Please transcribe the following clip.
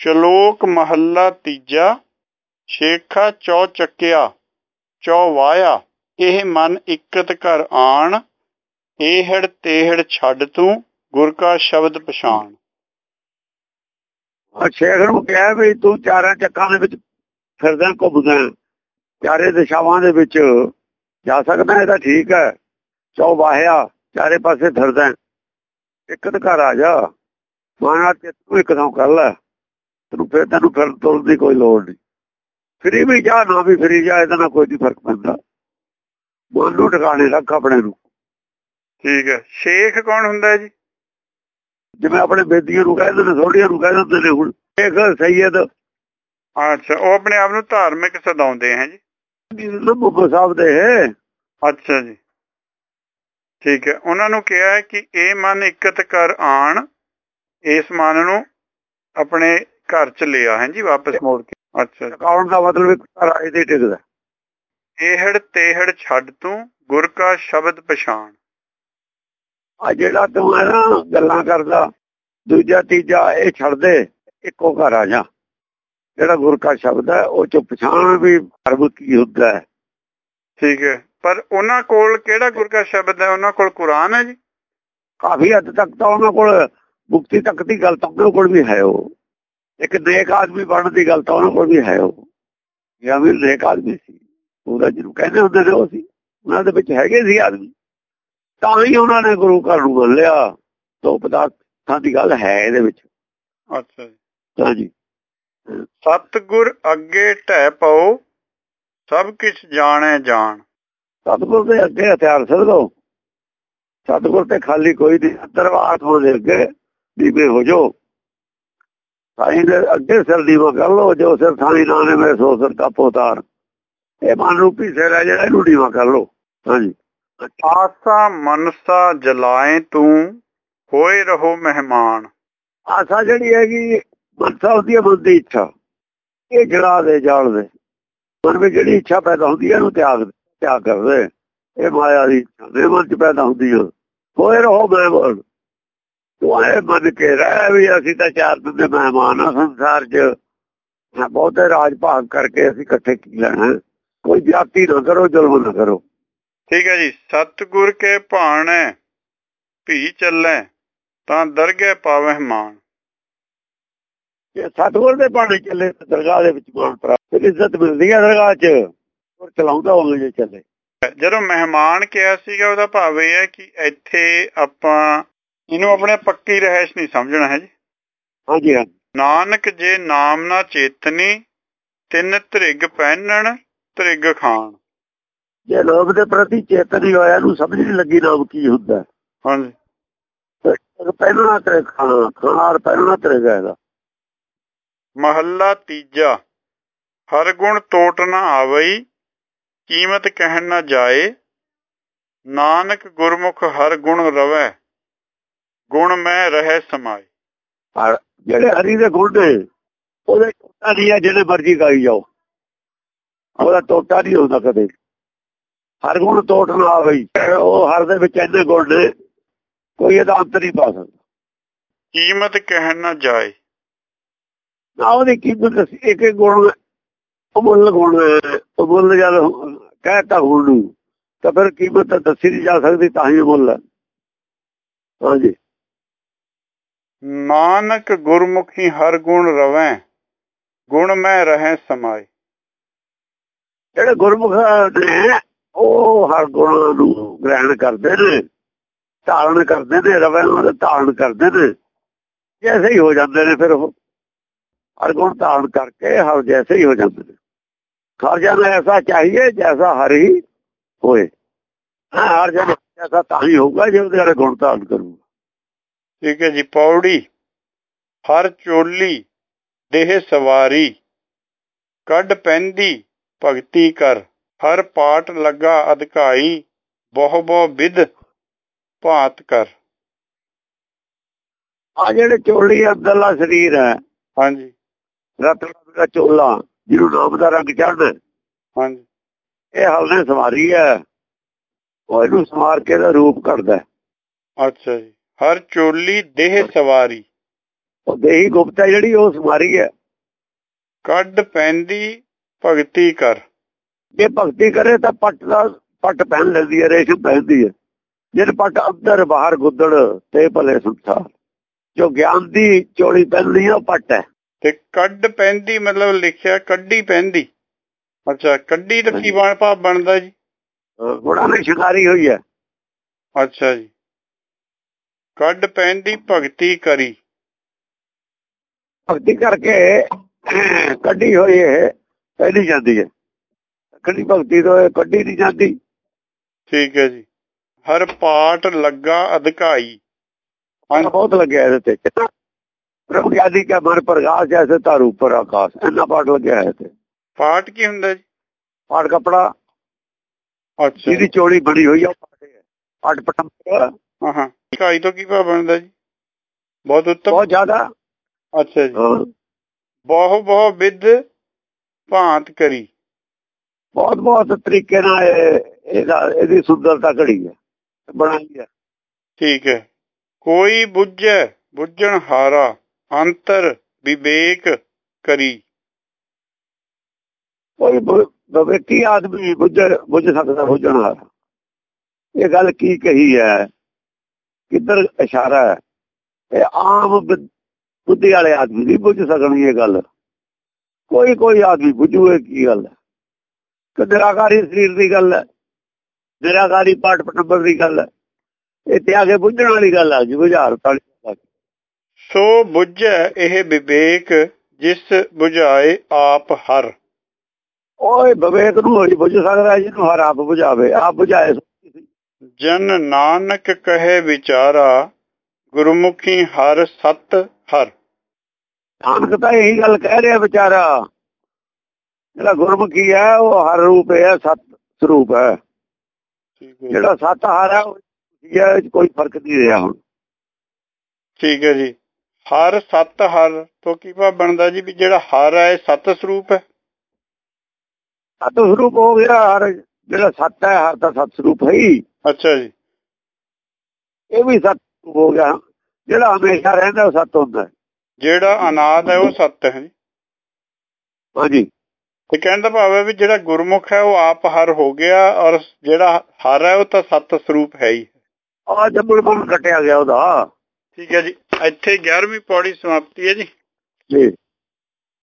ਸ਼ਲੋਕ ਮਹੱਲਾ ਤੀਜਾ, ਸ਼ੇਖਾ ਚੌ ਚੱਕਿਆ, ਚੌ ਵਾਇਆ, ਇਹ ਮਨ ਇਕਤ ਘਰ ਆਣ ਇਹੜ ਤੇਹੜ ਛੱਡ ਤੂੰ, ਗੁਰ ਕਾ ਸ਼ਬਦ ਪਛਾਣ। ਸ਼ੇਖ ਨੂੰ ਕਿਹਾ ਵੀ ਤੂੰ ਚਾਰਾਂ ਚੱਕਾਂ ਦੇ ਵਿੱਚ ਫਿਰਦਾ, ਘੁੰਮਦਾ, ਚਾਰੇ ਦਿਸ਼ਾਵਾਂ ਦੇ ਵਿੱਚ ਜਾ ਸਕਦਾ, ਇਹ ਤਾਂ ਠੀਕ ਹੈ। ਚੌ ਵਾਹਿਆ, ਚਾਰੇ ਪਾਸੇ ਫਿਰਦਾ, ਇਕਤ ਘਰ ਆ ਜਾ, ਮਾਨਾ ਤੇ ਤੂੰ ਇੱਕਦਮ ਕਰ ਲੈ। ਤੈਨੂੰ ਫਿਰ ਤੈਨੂੰ ਫਿਰ ਤੁਰਨ ਦੀ ਕੋਈ ਲੋੜ ਨਹੀਂ। ਫਰੀ ਵੀ ਜਾ ਨਾ ਵੀ ਫਰੀ ਜਾ ਇਹਦਾ ਨਾਲ ਕੋਈ ਨਹੀਂ ਫ਼ਰਕ ਪੈਂਦਾ। ਮਨ ਨੂੰ ਟਿਕਾਣੇ ਰੱਖ ਆਪਣੇ ਨੂੰ। ਠੀਕ ਹੈ। ਸ਼ੇਖ ਕੌਣ ਹੁੰਦਾ ਜੀ? ਜਿਵੇਂ ਆਪਣੇ ਬੇਦੀਆਂ ਨੂੰ ਕਹਿੰਦੇ ਨੇ ਥੋੜੀਆਂ ਨੂੰ ਕਹਿ ਦਿੰਦੇ ਨੇ ਹੁਣ। ਸ਼ੇਖ ਸੈਯਦ ਅੱਛਾ ਉਹ ਆਪਣੇ ਆਪ ਨੂੰ ਧਾਰਮਿਕ ਸਦਾਉਂਦੇ ਹੈ ਜੀ? ਮੁੱਖ ਸਾਹਿਬ ਦੇ ਅੱਛਾ ਜੀ। ਠੀਕ ਹੈ। ਉਹਨਾਂ ਨੂੰ ਕਿਹਾ ਹੈ ਕਿ ਇਹ ਮਨ ਇਕਤ ਕਰ ਆਣ। ਇਸ ਮਨ ਨੂੰ ਆਪਣੇ ਘਰ ਚ ਲਿਆ ਹੈ ਜੀ ਵਾਪਸ ਮੋੜ ਕੇ? ਅੱਛਾ। ਟਿਕਾਉਣ ਦਾ ਮਤਲਬ ਆਏ ਤੇ ਟਿਕਦਾ। ਇਹੜ ਤੇਹੜ ਛੱਡ ਤੂੰ ਗੁਰ ਕਾ ਸ਼ਬਦ ਪਛਾਣ। ਆ ਜਿਹੜਾ ਤੂੰ ਹੈ ਨਾ ਗੱਲਾਂ ਕਰਦਾ ਦੂਜਾ ਤੀਜਾ ਇਹ ਛੱਡ ਦੇ ਇੱਕੋ ਘਰ ਆ ਜਾ। ਜਿਹੜਾ ਗੁਰ ਕਾ ਸ਼ਬਦ ਹੈ ਉਹ ਚ ਪਛਾਣ ਵੀ ਅਰਬ ਕੀ ਹੁੰਦਾ ਹੈ। ਠੀਕ ਹੈ। ਪਰ ਉਹਨਾਂ ਕੋਲ ਕਿਹੜਾ ਗੁਰ ਕਾ ਸ਼ਬਦ ਹੈ? ਉਹਨਾਂ ਕੋਲ ਕੁਰਾਨ ਹੈ ਜੀ? ਕਾਫੀ ਹੱਦ ਤੱਕ ਤਾਂ ਉਹਨਾਂ ਕੋਲ ਮੁਕਤੀ ਤੱਕ ਦੀ ਗੱਲ ਤਾਂ ਉਹਨਾਂ ਕੋਲ ਵੀ ਹੈ ਉਹ। ਇੱਕ ਨੇਕ ਆਦਮੀ ਬਣਨ ਦੀ ਗੱਲ ਤਾਂ ਉਹਨਾਂ ਕੋਲ ਵੀ ਹੈ ਉਹ। ਜਾਂ ਵੀ ਨੇਕ ਆਦਮੀ ਸੀ। ਉਹਦਾ ਜਿਹਨੂੰ ਕਹਿੰਦੇ ਹੁੰਦੇ ਨੇ ਉਹ ਸੀ। ਉਹਨਾਂ ਦੇ ਵਿੱਚ ਹੈਗੇ ਸੀ ਆਦਮੀ। ਤਾਂ ਹੀ ਉਹਨਾਂ ਨੇ ਗੁਰੂ ਘਰ ਨੂੰ ਮੰਨ ਲਿਆ। ਤੋਂ ਪਦਾਰਥਾਂ ਦੀ ਗੱਲ ਹੈ ਇਹਦੇ ਵਿੱਚ। ਅੱਛਾ ਜੀ। ਸਤਗੁਰ ਅੱਗੇ ਢਹਿ ਪਾਓ ਸਭ ਕੁਝ ਜਾਣੈ ਜਾਣ। ਸਤਗੁਰ ਦੇ ਅੱਗੇ ਹਥਿਆਰ ਸਦੋ ਸਤਗੁਰ ਤੇ ਖਾਲੀ ਕੋਈ ਨਹੀਂ। ਦਰਬਾਰ ਤੋਂ ਦੇ ਅੱਗੇ ਦੀਵੇ ਹੋ ਜੋ। ਸਾਈਂ ਦੇ ਅੱਗੇ ਸਿਰ ਦੀਵਾ ਕਰ ਲੋ ਜੋ ਸਿਰ ਥਾਣੀ ਨਾਨੇ ਮੇਰੇ ਸੋ ਸਿਰ ਕਾ ਪੋਤਾਰ। ਇਹ ਮਨ ਰੂਪੀ ਸਿਰ ਹੈ ਜਿਹੜਾ ਇਹਨੂੰ ਦੀਵਾ ਕਰ ਲੋ ਹਾਂਜੀ। ਆਸਾ ਮਨਸਾ ਜਲਾਏ ਤੂੰ ਹੋਏ ਰਹੋ ਮਹਿਮਾਨ। ਆਸਾ ਜਿਹੜੀ ਹੈਗੀ ਮਨਸਾ ਹੁੰਦੀ ਹੈ ਮਨ ਦੀ ਇੱਛਾ। ਇਹ ਜਲਾ ਦੇ ਜਾਲ ਦੇ। ਮਨ ਵਿੱਚ ਜਿਹੜੀ ਇੱਛਾ ਪੈਦਾ ਹੁੰਦੀ ਹੈ ਇਹਨੂੰ ਤਿਆਗ ਤਿਆਗ ਕਰ ਦੇ ਇਹ ਮਾਇਆ ਦੀ ਇੱਛਾ ਦੇ ਮਨ ਚ ਪੈਦਾ ਹੁੰਦੀ ਹੈ। ਹੋਏ ਰਹੋ ਮਹਿਮਾਨ। ਤੂੰ ਇਹ ਮੰਨ ਕੇ ਰਹਿ ਵੀ ਅਸੀਂ ਤਾਂ ਚਾਰ ਦਿਨ ਦੇ ਮਹਿਮਾਨ ਆ ਸੰਸਾਰ 'ਚ। ਬਹੁਤੇ ਰਾਜ ਭਾਗ ਕਰਕੇ ਅਸੀਂ ਇਕੱਠੇ ਕੀ ਲੈਣਾ? ਕੋਈ ਜਾਤੀ ਨਾ ਕਰੋ ਜ਼ੁਲਮ ਨਾ ਕਰੋ। ਠੀਕ ਹੈ ਜੀ। ਸਤਗੁਰ ਕੇ ਭਾਣੈ ਭੀ ਚੱਲੈ ਤਾਂ ਦਰਗਹਿ ਪਾਵਹਿ ਮਾਨ ਜੇ ਸਤਗੁਰ ਦੇ ਬਾਣੇ ਚੱਲੇ ਤਾਂ ਦਰਗਾਹ ਦੇ ਵਿੱਚ ਮਾਨ ਪ੍ਰਾਪਤ ਫਿਰ ਇੱਜ਼ਤ ਮਿਲਦੀ ਹੈ ਦਰਗਾਹ 'ਚ। ਉਹ ਚਲਾਉਂਦਾ ਹੋਵੇ ਜੇ ਚੱਲੇ। ਜਦੋਂ ਮਹਿਮਾਨ ਕਿਹਾ ਸੀਗਾ ਉਹਦਾ ਭਾਵ ਇਹ ਹੈ ਕਿ ਇੱਥੇ ਆਪਾਂ ਇਹਨੂੰ ਆਪਣੇ ਪੱਕੀ ਰਹਿਸ਼ ਨਹੀਂ ਸਮਝਣਾ ਹੈ ਜੀ। ਹਾਂਜੀ ਹਾਂ ਨਾਨਕ ਜੇ ਨਾਮ ਨਾ ਚੇਤਨੀ ਤਿੰਨ ਧ੍ਰਿਗ ਪਹਿਨਣ ਧ੍ਰਿਗ ਖਾਣ। ਜੇ ਲੋਕ ਦੇ ਪ੍ਰਤੀ ਚੇਤਨ ਹੋਇਆ ਨੂੰ ਸਮਝ ਨਹੀਂ ਲੱਗੀ ਨਾਮ ਕੀ ਹੁੰਦਾ। ਹਾਂਜੀ। ਪਹਿਲਾਂ ਤੇ ਖਾਣਾ ਖਾਣਾ ਪਹਿਲਾਂ ਤੇ ਗਏਗਾ ਮਹੱਲਾ ਤੀਜਾ। ਹਰ ਗੁਣ ਤੋਟ ਨਾ ਆਵਈ ਕੀਮਤ ਕਹਿਣ ਨਾ ਜਾਏ। ਨਾਨਕ ਗੁਰਮੁਖ ਹਰ ਗੁਣ ਰਵੈ। ਗੁਣ ਮੈਂ ਰਹਿ ਸਮਾਏ। ਪਰ ਜਿਹੜੇ ਹਰੀ ਦੇ ਗੁਣ ਨੇ ਉਹਦੇ ਟੋਟਾ ਨਹੀਂ ਹੈ ਜਿਹੜੇ ਮਰਜ਼ੀ ਗਾਈ ਜਾਓ। ਉਹਦਾ ਟੋਟਾ ਨਹੀਂ ਹੁੰਦਾ ਕਦੇ। ਹਰ ਗੁਣ ਤੋਟ ਨਾ ਆਵੇ ਉਹ ਹਰ ਦੇ ਵਿੱਚ ਇੰਨੇ ਗੁਣ ਨੇ ਕੋਈ ਇਹਦਾ ਅੰਤ ਨਹੀਂ ਪਾ ਸਕਦਾ। ਕੀਮਤ ਕਹਿਣ ਨਾ ਜਾਏ। ਨਾ ਉਹਦੀ ਕੀਮਤ ਇੱਕ ਇੱਕ ਗੁਣ ਅਮੁੱਲ ਗੁਣ ਹੈ ਅਮੁੱਲ ਜਦ ਕਹਿਤਾ ਨੂੰ ਤਾਂ ਫਿਰ ਕੀਮਤ ਤਾਂ ਦੱਸੀ ਨਹੀਂ ਜਾ ਸਕਦੀ ਤਾਂ ਹੀ ਅਮੁੱਲ ਹੈ। ਹਾਂਜੀ। ਨਾਨਕ ਗੁਰਮੁਖੀ ਹਰ ਗੁਣ ਰਵੈ, ਗੁਣ ਮੈਂ ਰਹਿ ਸਮਾਏ। ਜਿਹੜੇ ਗੁਰਮੁਖ ਨੇ, ਉਹ ਹਰ ਗੁਣ ਨੂੰ ਗ੍ਰਹਿਣ ਕਰਦੇ ਨੇ, ਧਾਰਨ ਕਰਦੇ ਨੇ, ਰਵੈ ਨੂੰ ਧਾਰਨ ਕਰਦੇ ਨੇ। ਜੈਸੇ ਹੀ ਹੋ ਜਾਂਦੇ ਨੇ ਫਿਰ ਉਹ। ਹਰ ਗੁਣ ਧਾਰਨ ਕਰਕੇ ਹਰ ਜੈਸੇ ਹੀ ਹੋ ਜਾਂਦੇ ਨੇ। ਹਰ ਜਨ ਐਸਾ ਚਾਹੀਏ ਜੈਸਾ ਹਰ ਹੀ ਹੋਏ ਹਰ ਜਨ ਐਸਾ ਤਾਂ ਹੀ ਹੋਊਗਾ ਜੇ ਉਹਦੇ ਵਾਲੇ ਗੁਣ ਧਾਰਨ ਕਰੂਗਾ। ਠੀਕ ਹੈ ਜੀ ਪੌੜੀ ਹਰ ਚੋਲੀ ਦੇਹ ਸਵਾਰੀ ਕੱਢ ਪੈਂਦੀ ਭਗਤੀ ਕਰ। ਹਰ ਪਾਟ ਲੱਗਾ ਅਧਿਕਾਈ ਬਹੁ ਬਹੁ ਵਿਦ ਭਾਤ ਕਰ। ਆ ਜਿਹੜੇ ਚੋਲੀ ਅੰਦਰਲਾ ਸਰੀਰ ਹੈ। ਹਾਂਜੀ। ਰਤਨ ਦਾ ਚੋਲਾ ਜਿਹਨੂੰ ਨਾਮ ਦਾ ਰੰਗ ਚੜ੍ਹਦਾ। ਹਾਂਜੀ। ਇਹ ਹਲਨੇ ਸਵਾਰੀ ਹੈ। ਉਹ ਇਹਨੂੰ ਸਮਾਰ ਕੇ ਦਾ ਰੂਪ ਕਰਦਾ। ਅੱਛਾ ਜੀ। ਹਰ ਚੋਲੀ ਦੇਹ ਸਵਾਰੀ। ਉਹ ਦੇਹੀ ਗੁਪਤਾ ਜਿਹੜੀ ਉਹ ਸਮਾਰੀ ਹੈ। ਕੱਢ ਪੈਂਦੀ ਭਗਤੀ ਕਰ। ਜੇ ਭਗਤੀ ਕਰੇ ਤਾਂ ਪੱਟ ਦਾ ਪੱਟ ਪਹਿਨ ਲੈਂਦੀ ਹੈ ਰੇਸ਼ਮ ਪਹਿਨਦੀ ਹੈ। ਜੇ ਪੱਟ ਅੰਦਰ ਬਾਹਰ ਗੁੱਦੜ ਤੇ ਭਲੇ ਸੰਸਾਰ ਜੋ ਗਿਆਨ ਦੀ ਚੋਲੀ ਪਹਿਨਦੀ ਹੈ ਉਹ ਪੱਟ ਹੈ। ਤੇ ਕੱਢ ਪੈਂਦੀ ਮਤਲਬ ਲਿਖਿਆ ਕੱਢੀ ਪੈਂਦੀ। ਅੱਛਾ ਕੱਢੀ ਤਾਂ ਕੀ ਬਣ ਭਾਵ ਬਣਦਾ ਜੀ? ਗੁਣਾ ਨੇ ਸ਼ਿਕਾਰੀ ਹੋਈ ਹੈ। ਅੱਛਾ ਜੀ। ਕੱਢ ਪੈਂਦੀ ਭਗਤੀ ਕਰੀ। ਭਗਤੀ ਕਰਕੇ ਕੱਢੀ ਹੋਈ ਹੈ ਪਹਿਲੀ ਜਾਂਦੀ ਹੈ। ਕੱਢੀ ਭਗਤੀ ਤੋਂ ਇਹ ਕੱਢੀ ਨਹੀਂ ਜਾਂਦੀ। ਠੀਕ ਹੈ ਜੀ। ਹਰ ਪਾਠ ਲੱਗਾ ਅਧਿਕਾਈ। ਮਨ ਬਹੁਤ ਲੱਗਿਆ ਇਹਦੇ ਤੇ। ਪ੍ਰਭੂ ਗਿਆਦੀ ਕਾ ਮਨ ਪ੍ਰਗਾਸ ਜੈਸੇ ਤਾਰ ਉੱਪਰ ਆਕਾਸ਼। ਇੰਨਾ ਪਾਠ ਲੱਗਿਆ ਹੈ ਤੇ। ਪਾਠ ਕੀ ਹੁੰਦਾ ਜੀ? ਪਾਠ ਕਪੜਾ। ਅੱਛਾ। ਜਿਹਦੀ ਚੋਲੀ ਬਣੀ ਹੋਈ ਆ ਪਾਠ ਪਟੰਬਰ। ਹਾਂ ਹਾਂ। ਅਧਿਕਾਈ ਤੋਂ ਕੀ ਭਾਵ ਬਣਦਾ ਜੀ? ਬਹੁਤ ਉੱਤਮ? ਬਹੁਤ ਜ਼ਿਆਦਾ। ਅੱਛਾ ਜੀ। ਹਾਂ, ਬਹੁ ਬਹੁ ਵਿਦ ਭਾਂਤ ਕਰੀ। ਬਹੁਤ ਬਹੁਤ ਤਰੀਕੇ ਨਾਲ ਇਹ- ਇਹਦਾ ਇਹਦੀ ਸੁੰਦਰਤਾ ਘੜੀ ਹੈ। ਬਣਾਈ ਹੈ। ਠੀਕ ਹੈ। ਕੋਈ ਬੁੱਝੈ ਬੁੱਝਣ ਹਾਰਾ ਅੰਤਰ ਵਿਵੇਕ ਕਰੀ। ਕੋਈ ਵਿਵੇਕੀ ਆਦਮੀ ਬੁੱਝ ਬੁੱਝ ਸਕਦਾ ਬੁੱਝਣ ਹਾਰਾ। ਇਹ ਗੱਲ ਕੀ ਕਹੀ ਹੈ? ਕਿੱਧਰ ਇਸ਼ਾਰਾ ਹੈ? ਇਹ ਆਮ ਬੁੱਧੀ ਵਾਲੇ ਆਦਮੀ ਨਹੀਂ ਬੁੱਝ ਸਕਣੀ ਇਹ ਗੱਲ। ਕੋਈ ਕੋਈ ਆਦਮੀ ਬੁੱਝੂਏ ਕੀ ਗੱਲ ਹੈ? ਕਿ ਨਿਰਾਕਾਰੀ ਸਰੀਰ ਦੀ ਗੱਲ ਹੈ। ਨਿਰਾਕਾਰੀ ਪਾਠ ਪਟੰਬਰ ਦੀ ਗੱਲ ਹੈ। ਇਹ ਤੇ ਆ ਕੇ ਬੁੱਝਣ ਵਾਲੀ ਗੱਲ ਆ ਜੀ ਬੁਝਾਰ ਵਾਲੀ। ਸੋ ਬੁੱਝੈ ਇਹ ਵਿਵੇਕ ਜਿਸ ਬੁਝਾਏ ਆਪ ਹਰ। ਓਏ ਵਿਵੇਕ ਨੂੰ ਹੋਈ ਬੁੱਝ ਸਕਦਾ ਜਿਹਨੂੰ ਹਰ ਆਪ ਬੁਝਾਵੇ। ਆਪ ਬੁਝਾਏ ਜਨ ਨਾਨਕ ਕਹੇ ਵਿਚਾਰਾ ਗੁਰਮੁਖੀ ਹਰ ਸਤ ਹਰ। ਨਾਨਕ ਤਾਂ ਇਹੀ ਗੱਲ ਕਹਿ ਰਿਹਾ ਵਿਚਾਰਾ ਜਿਹੜਾ ਗੁਰਮੁਖੀ ਹੈ ਉਹ ਹਰ ਰੂਪ ਹੈ ਸਤ ਸਰੂਪ ਹੈ। ਜਿਹੜਾ ਸਤ ਹਰ ਹੈ ਉਹ ਇਹ ਕੋਈ ਫ਼ਰਕ ਨਹੀਂ ਰਿਹਾ ਹੁਣ। ਠੀਕ ਹੈ ਜੀ। ਹਰ ਸਤ ਹਰ ਤੋਂ ਕੀ ਭਾਵ ਬਣਦਾ ਜੀ ਵੀ ਜਿਹੜਾ ਹਰ ਹੈ ਸਤ ਸਰੂਪ ਹੈ? ਸਤ ਸਰੂਪ ਹੋ ਗਿਆ ਹਰ ਜਿਹੜਾ ਸਤ ਹੈ ਹਰ ਤਾਂ ਸਤ ਸਰੂਪ ਹੈ ਹੀ। ਅੱਛਾ ਜੀ। ਇਹ ਵੀ ਸਤ ਹੋ ਗਿਆ। ਜਿਹੜਾ ਹਮੇਸ਼ਾ ਰਹਿੰਦਾ ਉਹ ਸਤ ਹੁੰਦਾ। ਜਿਹੜਾ ਅਨਾਦ ਹੈ ਉਹ ਸਤ ਹੈ ਜੀ। ਹਾਂਜੀ। ਤੇ ਕਹਿਣ ਦਾ ਭਾਵ ਹੈ ਵੀ ਜਿਹੜਾ ਗੁਰਮੁਖ ਹੈ ਉਹ ਆਪ ਹਰ ਹੋ ਗਿਆ ਔਰ ਜਿਹੜਾ ਹਰ ਹੈ ਉਹ ਤਾਂ ਸਤ ਸਰੂਪ ਹੈ ਹੀ। ਆ ਜੰਮਣ ਮਨ ਕੱਟਿਆ ਗਿਆ ਉਹਦਾ। ਠੀਕ ਹੈ ਜੀ। ਇੱਥੇ 11ਵੀਂ ਪੌੜੀ ਸਮਾਪਤੀ ਹੈ ਜੀ। ਜੀ।